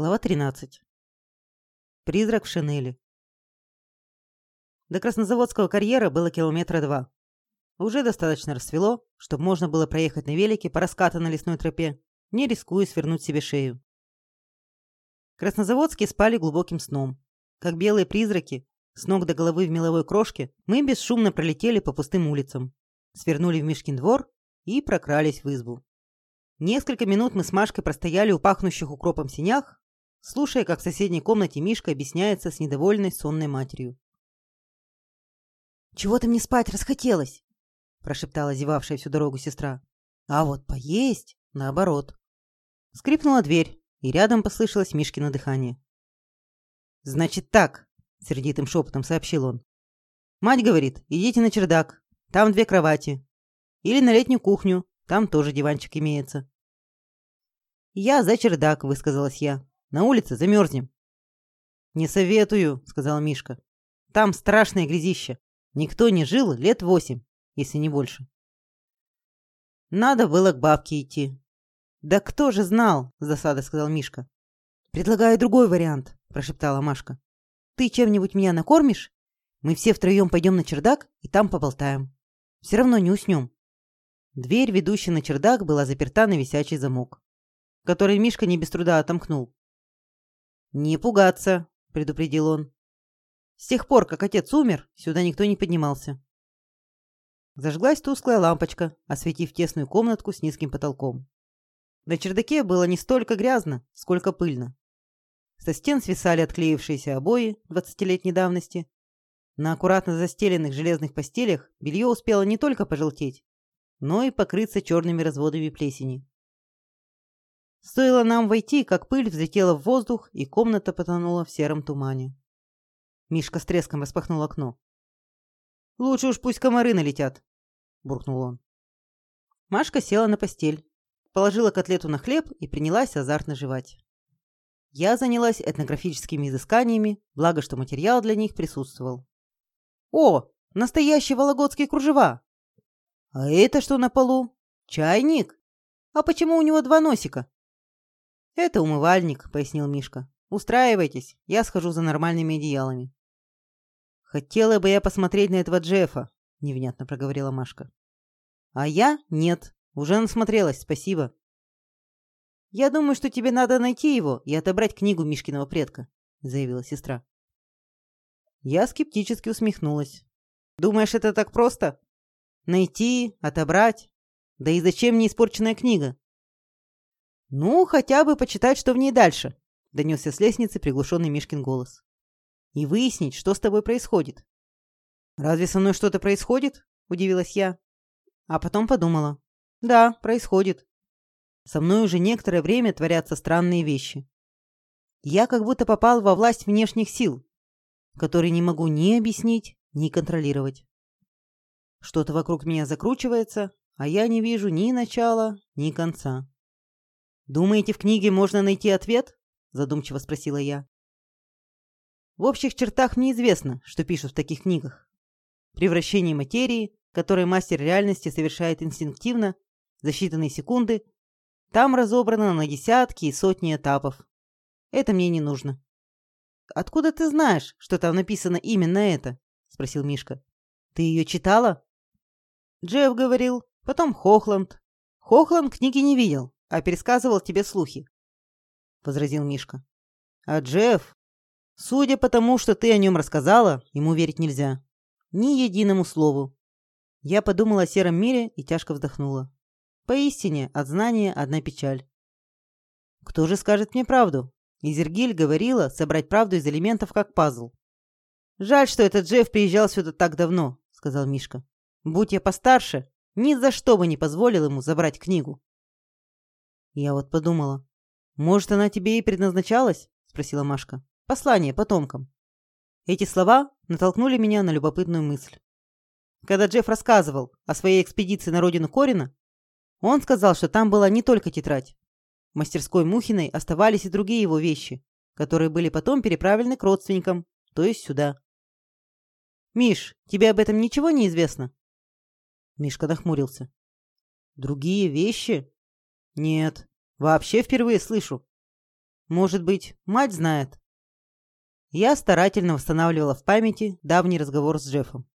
Глава 13. Призрак в шинели. До Краснозаводского карьера было километра два. Уже достаточно рассвело, чтобы можно было проехать на велике по раскатанной лесной тропе, не рискуя свернуть себе шею. Краснозаводские спали глубоким сном. Как белые призраки, с ног до головы в меловой крошке, мы бесшумно пролетели по пустым улицам, свернули в Мишкин двор и прокрались в избу. Несколько минут мы с Машкой простояли у пахнущих укропом синях, слушая, как в соседней комнате Мишка объясняется с недовольной сонной матерью. «Чего-то мне спать расхотелось», – прошептала зевавшая всю дорогу сестра. «А вот поесть, наоборот». Скрипнула дверь, и рядом послышалось Мишкино дыхание. «Значит так», – сердитым шепотом сообщил он. «Мать говорит, идите на чердак, там две кровати. Или на летнюю кухню, там тоже диванчик имеется». «Я за чердак», – высказалась я. На улице замерзнем. «Не советую», — сказал Мишка. «Там страшное грязище. Никто не жил лет восемь, если не больше». Надо было к бабке идти. «Да кто же знал?» — с досадой сказал Мишка. «Предлагаю другой вариант», — прошептала Машка. «Ты чем-нибудь меня накормишь? Мы все втроем пойдем на чердак и там поболтаем. Все равно не уснем». Дверь, ведущая на чердак, была заперта на висячий замок, который Мишка не без труда отомкнул. «Не пугаться», — предупредил он. С тех пор, как отец умер, сюда никто не поднимался. Зажглась тусклая лампочка, осветив тесную комнатку с низким потолком. На чердаке было не столько грязно, сколько пыльно. Со стен свисали отклеившиеся обои двадцатилетней давности. На аккуратно застеленных железных постелях белье успело не только пожелтеть, но и покрыться черными разводами плесени. Стоило нам войти, как пыль взлетела в воздух, и комната потонула в сером тумане. Мишка с треском распахнул окно. «Лучше уж пусть комары налетят», — буркнул он. Машка села на постель, положила котлету на хлеб и принялась азартно жевать. Я занялась этнографическими изысканиями, благо что материал для них присутствовал. «О, настоящие вологодские кружева!» «А это что на полу? Чайник? А почему у него два носика?» «Это умывальник», — пояснил Мишка. «Устраивайтесь, я схожу за нормальными одеялами». «Хотела бы я посмотреть на этого Джеффа», — невнятно проговорила Машка. «А я нет. Уже насмотрелась, спасибо». «Я думаю, что тебе надо найти его и отобрать книгу Мишкиного предка», — заявила сестра. Я скептически усмехнулась. «Думаешь, это так просто? Найти, отобрать? Да и зачем мне испорченная книга? «Ну, хотя бы почитать, что в ней дальше», — донесся с лестницы приглушенный Мишкин голос. «И выяснить, что с тобой происходит». «Разве со мной что-то происходит?» — удивилась я. А потом подумала. «Да, происходит. Со мной уже некоторое время творятся странные вещи. Я как будто попал во власть внешних сил, которые не могу ни объяснить, ни контролировать. Что-то вокруг меня закручивается, а я не вижу ни начала, ни конца. «Думаете, в книге можно найти ответ?» – задумчиво спросила я. В общих чертах мне известно, что пишут в таких книгах. Превращение материи, которое мастер реальности совершает инстинктивно, за считанные секунды, там разобрано на десятки и сотни этапов. Это мне не нужно. «Откуда ты знаешь, что там написано именно это?» – спросил Мишка. «Ты ее читала?» Джефф говорил, потом Хохланд. Хохланд книги не видел, а пересказывал тебе слухи», — возразил Мишка. «А Джефф, судя по тому, что ты о нем рассказала, ему верить нельзя. Ни единому слову». Я подумала о сером мире и тяжко вздохнула. Поистине, от знания одна печаль. «Кто же скажет мне правду?» Изергиль говорила собрать правду из элементов, как пазл. «Жаль, что этот Джефф приезжал сюда так давно», — сказал Мишка. «Будь я постарше, ни за что бы не позволил ему забрать книгу». Я вот подумала, может, она тебе и предназначалась? Спросила Машка. Послание потомкам. Эти слова натолкнули меня на любопытную мысль. Когда Джефф рассказывал о своей экспедиции на родину Корина, он сказал, что там была не только тетрадь. В мастерской Мухиной оставались и другие его вещи, которые были потом переправлены к родственникам, то есть сюда. «Миш, тебе об этом ничего не известно?» Мишка нахмурился. «Другие вещи?» Нет, вообще впервые слышу. Может быть, мать знает?» Я старательно восстанавливала в памяти давний разговор с Джеффом.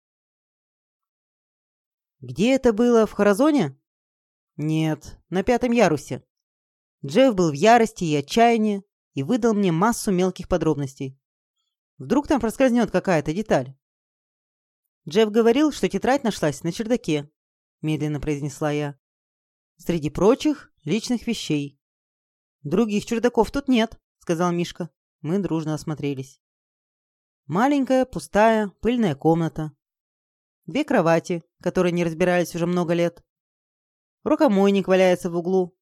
«Где это было? В Харазоне?» «Нет, на пятом ярусе». Джефф был в ярости и отчаянии и выдал мне массу мелких подробностей. Вдруг там проскользнет какая-то деталь. Джефф говорил, что тетрадь нашлась на чердаке, медленно произнесла я. Среди прочих личных вещей. Других чердаков тут нет, сказал Мишка. Мы дружно осмотрелись. Маленькая, пустая, пыльная комната. Две кровати, которые не разбирались уже много лет. Рукомойник валяется в углу.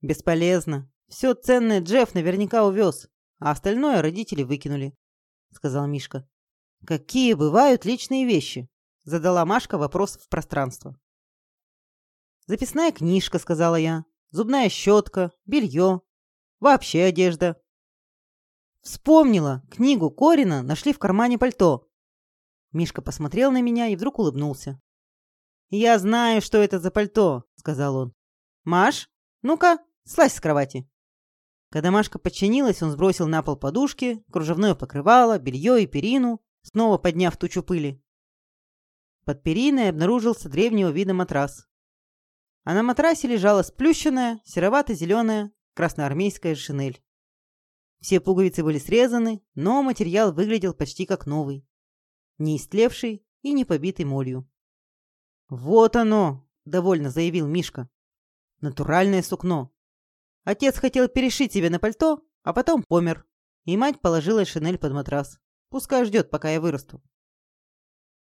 Бесполезно. Все ценное Джефф наверняка увез, а остальное родители выкинули, сказал Мишка. Какие бывают личные вещи? задала Машка вопрос в пространство. Записная книжка, сказала я. Зубная щетка, белье, вообще одежда. Вспомнила, книгу Корина нашли в кармане пальто. Мишка посмотрел на меня и вдруг улыбнулся. «Я знаю, что это за пальто», — сказал он. «Маш, ну-ка, слазь с кровати». Когда Машка подчинилась, он сбросил на пол подушки, кружевное покрывало, белье и перину, снова подняв тучу пыли. Под периной обнаружился древнего вида матрас. А на матрасе лежала сплющенная, серовато-зеленая красноармейская шинель. Все пуговицы были срезаны, но материал выглядел почти как новый. Не истлевший и не побитый молью. «Вот оно!» — довольно заявил Мишка. «Натуральное сукно. Отец хотел перешить себе на пальто, а потом помер, и мать положила шинель под матрас. Пускай ждет, пока я вырасту».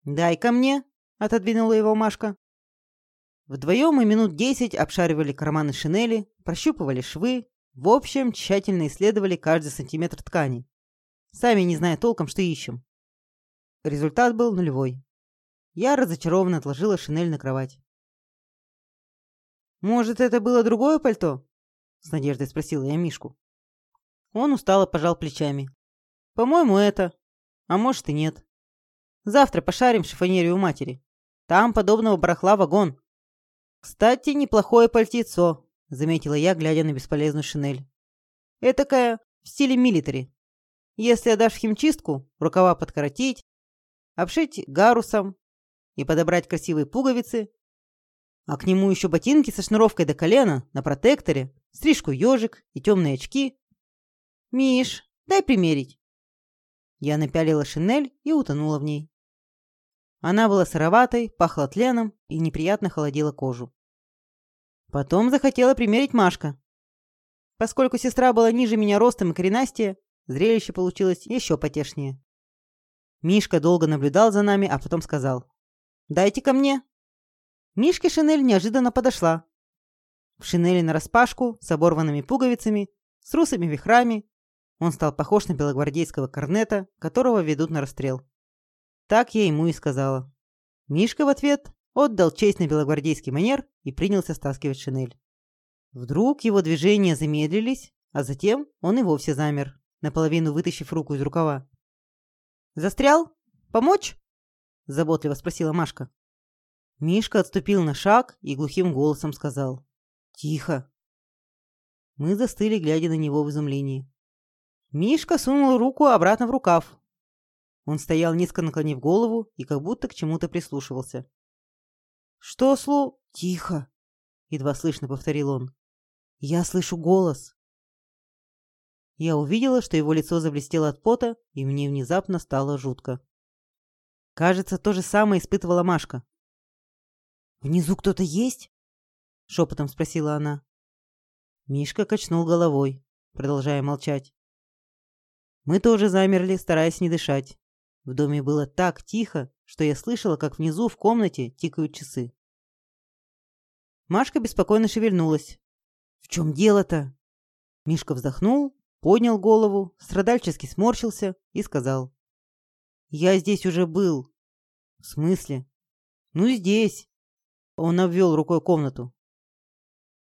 «Дай ко мне!» — отодвинула его Машка. Вдвоем мы минут десять обшаривали карманы шинели, прощупывали швы, в общем, тщательно исследовали каждый сантиметр ткани, сами не зная толком, что ищем. Результат был нулевой. Я разочарованно отложила шинель на кровать. «Может, это было другое пальто?» — с надеждой спросила я Мишку. Он устало пожал плечами. «По-моему, это. А может и нет. Завтра пошарим в шифонере матери. Там подобного барахла вагон. Кстати, неплохое пальтецо заметила я, глядя на бесполезную шинель. Этакая в стиле милитари. Если отдашь в химчистку, рукава подкоротить, обшить гарусом и подобрать красивые пуговицы, а к нему еще ботинки со шнуровкой до колена на протекторе, стрижку ежик и темные очки. «Миш, дай примерить». Я напялила шинель и утонула в ней. Она была сыроватой, пахла тленом и неприятно холодила кожу. Потом захотела примерить Машка. Поскольку сестра была ниже меня ростом и коренастее, зрелище получилось еще потешнее. Мишка долго наблюдал за нами, а потом сказал. «Дайте ко мне». Мишке шинель неожиданно подошла. В шинели нараспашку, с оборванными пуговицами, с русыми вихрами. Он стал похож на белогвардейского корнета, которого ведут на расстрел. Так я ему и сказала. Мишка в ответ отдал честь на белогвардейский манер и принялся стаскивать шинель. Вдруг его движения замедлились, а затем он и вовсе замер, наполовину вытащив руку из рукава. «Застрял? Помочь?» – заботливо спросила Машка. Мишка отступил на шаг и глухим голосом сказал. «Тихо». Мы застыли, глядя на него в изумлении. Мишка сунул руку обратно в рукав. Он стоял низко наклонив голову и как будто к чему-то прислушивался. «Что, Слу?» «Тихо!» — едва слышно повторил он. «Я слышу голос!» Я увидела, что его лицо заблестело от пота, и мне внезапно стало жутко. Кажется, то же самое испытывала Машка. «Внизу кто-то есть?» — шепотом спросила она. Мишка качнул головой, продолжая молчать. Мы тоже замерли, стараясь не дышать. В доме было так тихо, что я слышала, как внизу в комнате тикают часы. Машка беспокойно шевельнулась. «В чем дело-то?» Мишка вздохнул, поднял голову, страдальчески сморщился и сказал. «Я здесь уже был». «В смысле?» «Ну, здесь». Он обвел рукой комнату.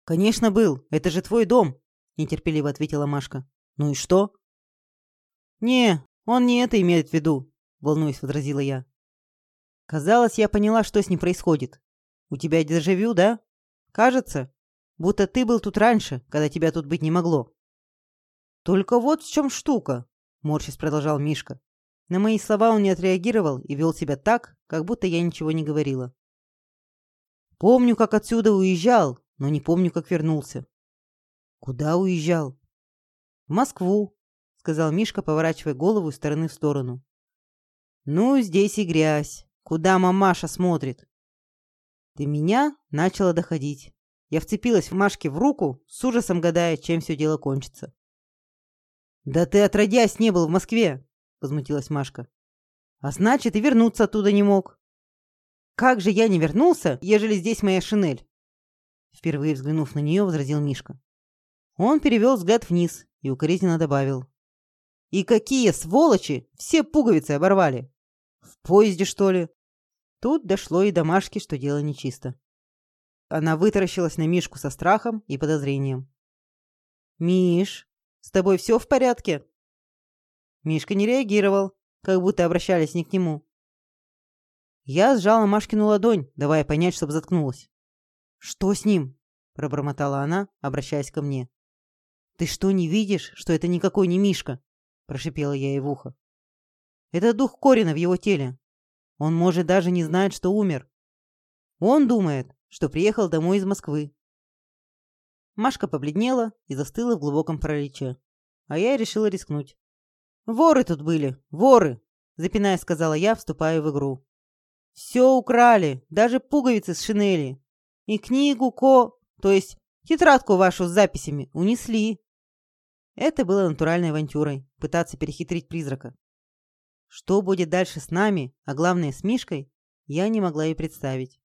«Конечно был. Это же твой дом», — нетерпеливо ответила Машка. «Ну и что?» «Не, он не это имеет в виду», — волнуясь, возразила я. Казалось, я поняла, что с ним происходит. У тебя дежавю, да? Кажется, будто ты был тут раньше, когда тебя тут быть не могло. Только вот в чем штука, морщись продолжал Мишка. На мои слова он не отреагировал и вел себя так, как будто я ничего не говорила. Помню, как отсюда уезжал, но не помню, как вернулся. Куда уезжал? В Москву, сказал Мишка, поворачивая голову из стороны в сторону. Ну, здесь и грязь. Куда мамаша смотрит? Ты меня начала доходить. Я вцепилась в Машке в руку, с ужасом гадая, чем все дело кончится. «Да ты отродясь не был в Москве!» — возмутилась Машка. «А значит, и вернуться оттуда не мог. Как же я не вернулся, ежели здесь моя шинель?» Впервые взглянув на нее, возразил Мишка. Он перевел взгляд вниз и укоризненно добавил. «И какие сволочи! Все пуговицы оборвали! В поезде, что ли?» Тут дошло и до Машки, что дело нечисто. Она вытаращилась на Мишку со страхом и подозрением. «Миш, с тобой все в порядке?» Мишка не реагировал, как будто обращались не к нему. Я сжала Машкину ладонь, давая понять, чтобы заткнулась. «Что с ним?» – пробормотала она, обращаясь ко мне. «Ты что, не видишь, что это никакой не Мишка?» – прошипела я ей в ухо. «Это дух Корина в его теле. Он, может, даже не знает, что умер. Он думает, что приехал домой из Москвы. Машка побледнела и застыла в глубоком параличе. А я решила рискнуть. «Воры тут были, воры!» Запинаясь, сказала я, вступая в игру. «Все украли, даже пуговицы с шинели. И книгу ко... то есть тетрадку вашу с записями унесли». Это было натуральной авантюрой — пытаться перехитрить призрака. Что будет дальше с нами, а главное с Мишкой, я не могла и представить.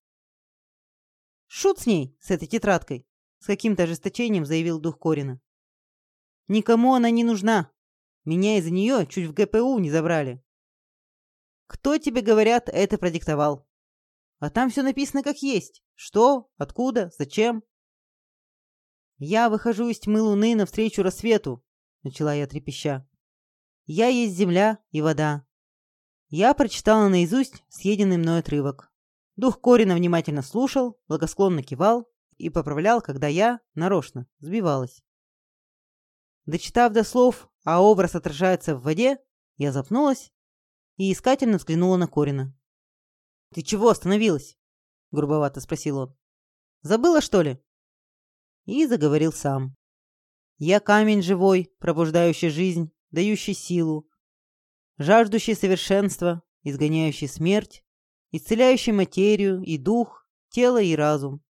Шут с ней, с этой тетрадкой, с каким-то ожесточением заявил дух Корина. Никому она не нужна. Меня из-за нее чуть в ГПУ не забрали. Кто тебе, говорят, это продиктовал? А там все написано как есть. Что, откуда, зачем? Я выхожу из тьмы луны навстречу рассвету, начала я трепеща. Я есть земля и вода. Я прочитала наизусть съеденный мной отрывок. Дух Корина внимательно слушал, благосклонно кивал и поправлял, когда я, нарочно, сбивалась. Дочитав до слов, а образ отражается в воде, я запнулась и искательно взглянула на Корина. «Ты чего остановилась?» — грубовато спросил он. «Забыла, что ли?» И заговорил сам. «Я камень живой, пробуждающий жизнь, дающий силу, жаждущий совершенства, изгоняющий смерть, исцеляющий материю и дух, тело и разум,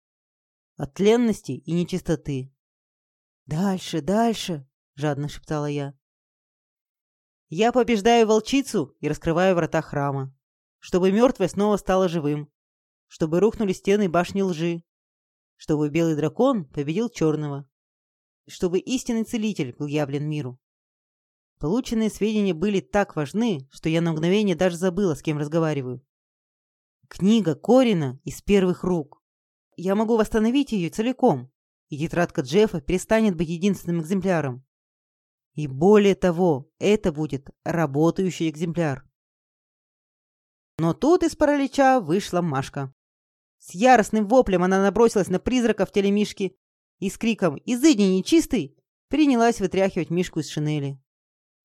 от тленности и нечистоты. «Дальше, дальше!» — жадно шептала я. «Я побеждаю волчицу и раскрываю врата храма, чтобы мертвое снова стало живым, чтобы рухнули стены башни лжи, чтобы белый дракон победил черного, чтобы истинный целитель был явлен миру. Полученные сведения были так важны, что я на мгновение даже забыла, с кем разговариваю. Книга Корина из первых рук. Я могу восстановить ее целиком, и тетрадка Джеффа перестанет быть единственным экземпляром. И более того, это будет работающий экземпляр. Но тут из паралича вышла Машка. С яростным воплем она набросилась на призрака в теле Мишки и с криком «Изыди, нечистый!» принялась вытряхивать Мишку из шинели.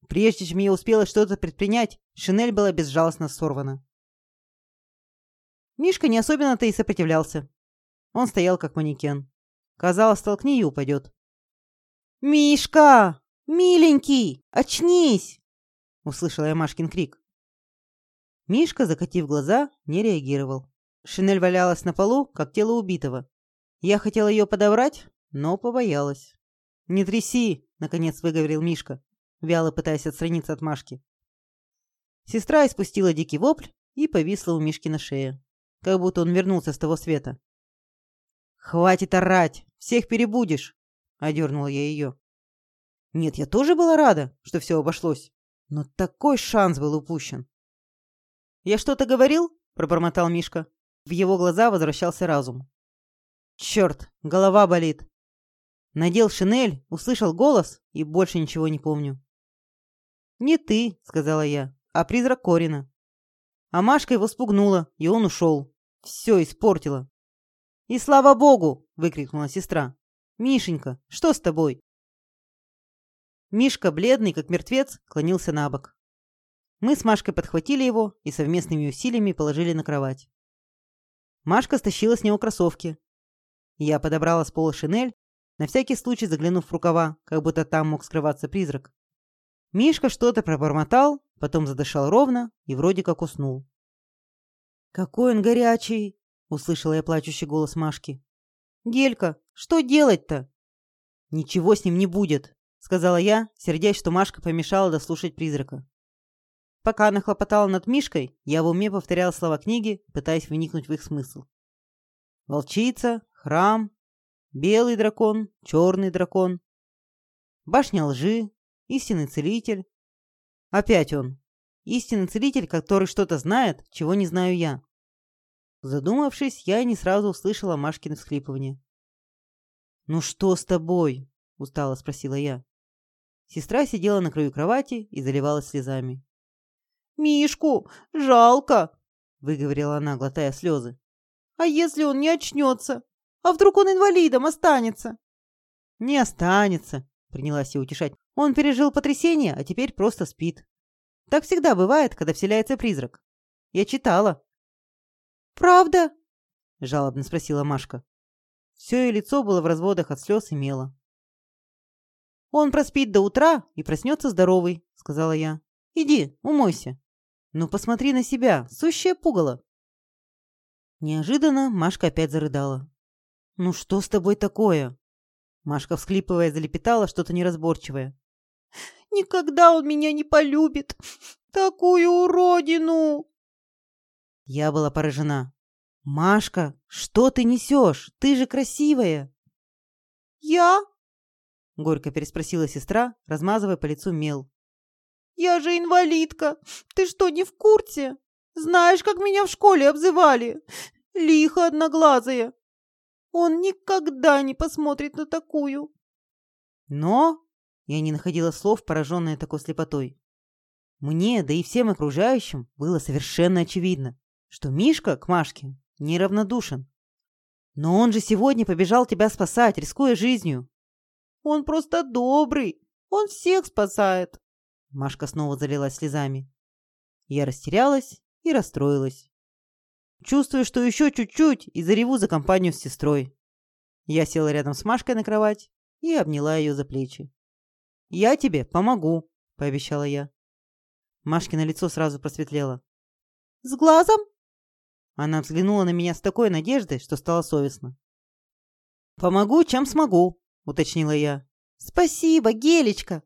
Прежде чем я успела что-то предпринять, шинель была безжалостно сорвана. Мишка не особенно-то и сопротивлялся. Он стоял как манекен. Казалось, столкни и упадет. «Мишка! Миленький! Очнись!» Услышала я Машкин крик. Мишка, закатив глаза, не реагировал. Шинель валялась на полу, как тело убитого. Я хотела ее подобрать, но побоялась. «Не тряси!» — наконец выговорил Мишка, вяло пытаясь отстраниться от Машки. Сестра испустила дикий вопль и повисла у Мишки на шее как будто он вернулся с того света. «Хватит орать! Всех перебудешь!» — одернула я ее. Нет, я тоже была рада, что все обошлось, но такой шанс был упущен. «Я что-то говорил?» — пробормотал Мишка. В его глаза возвращался разум. «Черт, голова болит!» Надел шинель, услышал голос и больше ничего не помню. «Не ты», — сказала я, — «а призрак Корина». А Машка его спугнула, и он ушел. Все испортила. «И слава богу!» — выкрикнула сестра. «Мишенька, что с тобой?» Мишка, бледный, как мертвец, клонился на бок. Мы с Машкой подхватили его и совместными усилиями положили на кровать. Машка стащила с него кроссовки. Я подобрала с пола шинель, на всякий случай заглянув в рукава, как будто там мог скрываться призрак. Мишка что-то пробормотал, потом задышал ровно и вроде как уснул. «Какой он горячий!» — услышала я плачущий голос Машки. «Гелька, что делать-то?» «Ничего с ним не будет», — сказала я, сердясь, что Машка помешала дослушать призрака. Пока она хлопотала над Мишкой, я в уме повторяла слова книги, пытаясь вникнуть в их смысл. Волчица, храм, белый дракон, черный дракон, башня лжи, истинный целитель. Опять он. Истинный целитель, который что-то знает, чего не знаю я. Задумавшись, я не сразу услышала Машкины всхлипывание. «Ну что с тобой?» – устало спросила я. Сестра сидела на краю кровати и заливалась слезами. «Мишку жалко!» – выговорила она, глотая слезы. «А если он не очнется? А вдруг он инвалидом останется?» «Не останется», – принялась я утешать. «Он пережил потрясение, а теперь просто спит. Так всегда бывает, когда вселяется призрак. Я читала». «Правда?» – жалобно спросила Машка. Все ее лицо было в разводах от слез и мела. «Он проспит до утра и проснется здоровый», — сказала я. «Иди, умойся. Ну, посмотри на себя, сущее пугало». Неожиданно Машка опять зарыдала. «Ну что с тобой такое?» Машка, всхлипывая, залепетала что-то неразборчивое. «Никогда он меня не полюбит! Такую уродину!» Я была поражена. «Машка, что ты несешь? Ты же красивая!» «Я?» — горько переспросила сестра, размазывая по лицу мел. «Я же инвалидка! Ты что, не в курсе? Знаешь, как меня в школе обзывали? Лихо одноглазая! Он никогда не посмотрит на такую!» «Но...» — я не находила слов, пораженная такой слепотой. Мне, да и всем окружающим, было совершенно очевидно, что Мишка к Машке неравнодушен. Но он же сегодня побежал тебя спасать, рискуя жизнью. Он просто добрый. Он всех спасает. Машка снова залилась слезами. Я растерялась и расстроилась. Чувствую, что еще чуть-чуть и зареву за компанию с сестрой. Я села рядом с Машкой на кровать и обняла ее за плечи. «Я тебе помогу», — пообещала я. Машкино лицо сразу просветлело. «С глазом?» Она взглянула на меня с такой надеждой, что стало совестно. «Помогу, чем смогу», — уточнила я. «Спасибо, Гелечка!»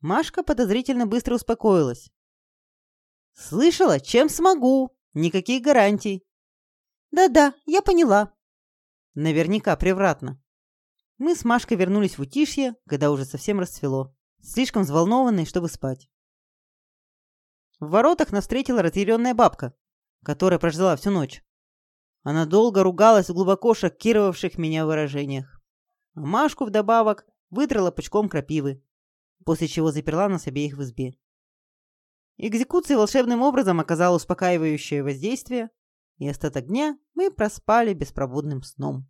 Машка подозрительно быстро успокоилась. «Слышала, чем смогу. Никаких гарантий». «Да-да, я поняла». Наверняка превратно. Мы с Машкой вернулись в утишье, когда уже совсем расцвело. Слишком взволнованные, чтобы спать. В воротах нас встретила разъяренная бабка, которая прожила всю ночь. Она долго ругалась в глубоко шокировавших меня выражениях. А Машку вдобавок выдрала пучком крапивы, после чего заперла нас обеих в избе. Экзекуция волшебным образом оказала успокаивающее воздействие, и остаток дня мы проспали беспробудным сном.